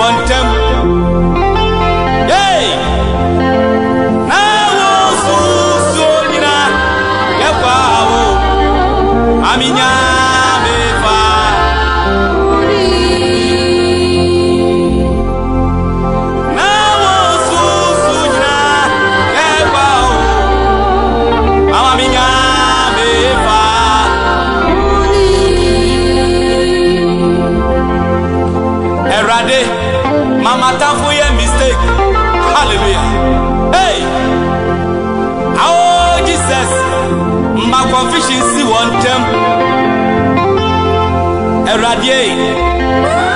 wɔn ntɛm yei na wɔn nsuo nyinaa yɛfa Ami amenyaa. mama ta fún yẹ mistake hallelujah hey oh jesus my confusion is one jẹun ẹ̀rọ adìẹ